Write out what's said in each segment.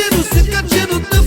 tiro, se quer tiro,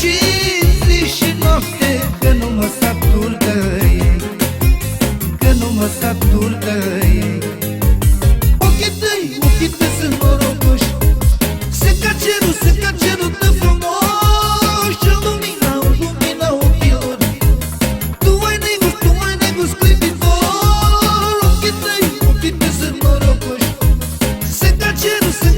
și zi și noapte Că nu mă satur de ei Că nu mă satur de ei Ochii tăi, ochii tăi sunt norocoși. Se ca cerul, se ca cerul tău frumos. Și lumina, lumina ochilor. Tu ai negus, tu ai negus clipitor Ochii tăi, ochii tăi sunt norocoși. Se ca cerul, se